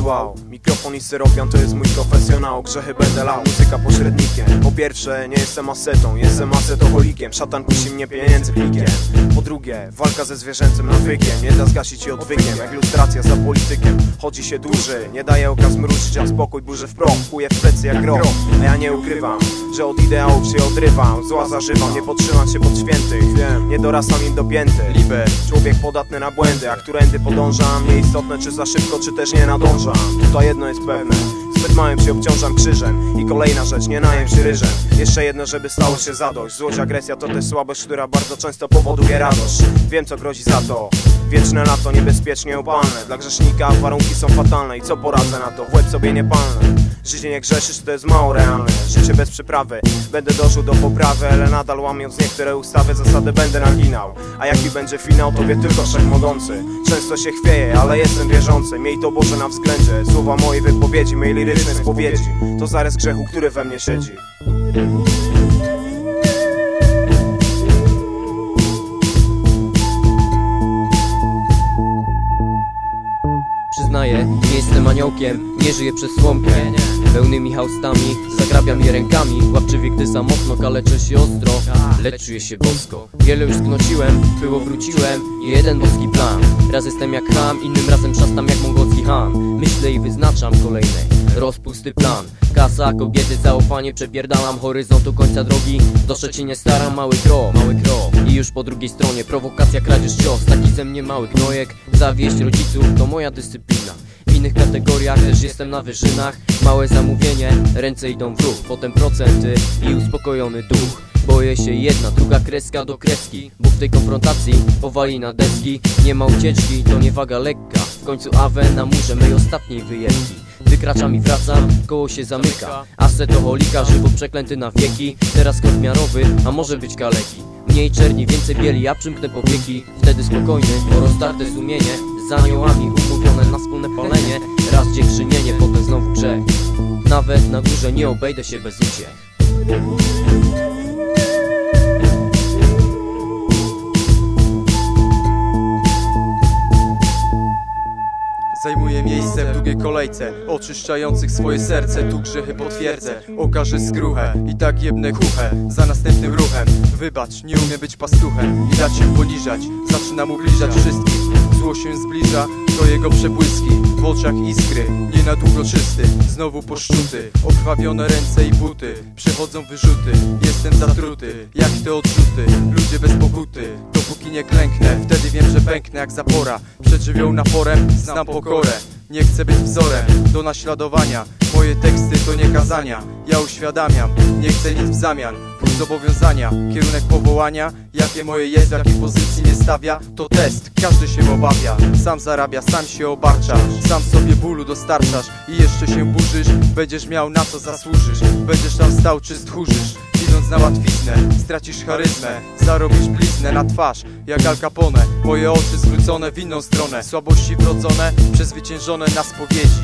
rytuał Mikrofon i syropian to jest mój profesjonał. Grzechy będę lał, muzyka pośrednikiem. Po pierwsze, nie jestem asetą, jestem asetoholikiem. Szatan kusi mnie pieniędzy plikiem Po drugie, walka ze zwierzęcym nawykiem. Nie da zgasić się odwykiem, jak lustracja za politykiem. Chodzi się dłuży, nie daje okaz mruczyć A spokój burzy w proch, kuje w plecy jak groch A ja nie ukrywam, że od ideałów się odrywam. Zła zażywam, nie podtrzymam się pod świętych. Wiem, nie dorastam im dopięty Liber, człowiek podatny na błędy. A którędy podążam, nieistotne czy za szybko, czy też nie nadążam Tutaj jedno jest pewne Małym się obciążam krzyżem. I kolejna rzecz, nie najem się ryżem. Jeszcze jedno, żeby stało się zadość. Złość, agresja to też słabość, która bardzo często powoduje radość. Wiem co grozi za to. Wieczne lato, niebezpiecznie upalne Dla grzesznika warunki są fatalne. I co poradzę na to? W łeb sobie nie palnę. Życie nie grzeszysz, to jest mało realne. Życie bez przyprawy. Będę dążył do poprawy, ale nadal łamiąc niektóre ustawy Zasady będę naginał. A jaki będzie finał, to wie tylko wszechmogący. Często się chwieję, ale jestem wierzący. Miej to Boże na względzie. Słowa mojej wypowiedzi, mej lirycznej spowiedzi To zarys grzechu, który we mnie siedzi. Przyznaję, nie jestem aniołkiem, nie żyję przez słomkę Pełnymi haustami, zagrabiam je rękami. Łapczywie gdy za mocno, kaleczę się ostro. Lecz czuję się bosko. Wiele już zgnociłem, było wróciłem. Jeden boski plan. Raz jestem jak ham, innym razem szastam jak mongolski han Myślę i wyznaczam kolejny Rozpusty plan. Kasa, kobiety, zaufanie Przepierdalam horyzont do końca drogi. Do Szczecinie staram, mały krok Mały krok. I już po drugiej stronie Prowokacja, kradzież, cios. Taki ze mnie mały gnojek Zawieść rodziców to moja dyscyplina innych kategoriach też jestem na wyżynach. Małe zamówienie, ręce idą w ruch Potem procenty i uspokojony duch. Boję się jedna, druga kreska do kreski Bo w tej konfrontacji powali na deski. Nie ma ucieczki, to nie waga lekka. W końcu awę na murze mej ostatniej wyjebki. Wykraczam i wracam, koło się zamyka. Asetoholika, żywot przeklęty na wieki. Teraz kod miarowy, a może być kaleki. Mniej czerni, więcej bieli, ja przymknę powieki. Wtedy spokojny, o rozdarte sumienie Z aniołami umówione na wspólne dziękrzynienie, potem znowu grzech. Nawet na górze nie obejdę się bez uciech Zajmuję miejsce w długiej kolejce Oczyszczających swoje serce Tu grzechy potwierdzę. Okażę skruchę I tak jebnę kuchę Za następnym ruchem. Wybacz, nie umiem być pastuchem I dać się poniżać. Zaczynam ubliżać wszystkich Zło się zbliża Do jego przebłyski W oczach iskry. Nie na długo czysty Znowu poszczuty. Okrwawione ręce i buty Przechodzą wyrzuty. Jestem zatruty Jak te odrzuty. Ludzie bez pokuty Dopóki nie klęknę. Wtedy wiem, że pęknę jak zapora. Przed żywioł naporem Znam pokorę. Nie chcę być wzorem do naśladowania. Moje teksty to nie kazania. Ja uświadamiam Nie chcę nic w zamian zobowiązania Kierunek powołania Jakie moje jest w jakiej pozycji nie stawia To test. Każdy się obawia. Sam zarabia, sam się obarcza Sam sobie bólu dostarczasz. I jeszcze się burzysz. Będziesz miał na co zasłużysz. Będziesz tam stał czy stchórzysz. Idąc na łatwiznę, stracisz charyzmę. Zarobisz bliznę na twarz, jak Al Capone. Moje oczy zwrócone w inną stronę. Słabości wrodzone, przezwyciężone na spowiedzi